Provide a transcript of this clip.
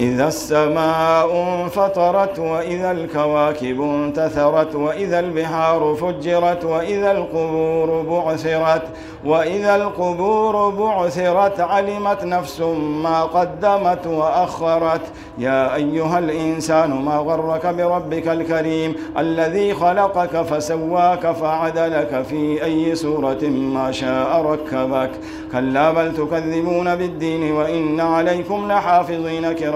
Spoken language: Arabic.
إذا السماء انفطرت وإذا الكواكب انتثرت وإذا البحار فجرت وإذا القبور بعثرت وإذا القبور بعثرت علمت نفس ما قدمت وأخرت. يا أيها الإنسان ما غرك بربك الكريم الذي خلقك فسواك فعدلك في أي سورة ما شاء ركبك. كلا بل تكذبون بالدين وإن عليكم لحافظين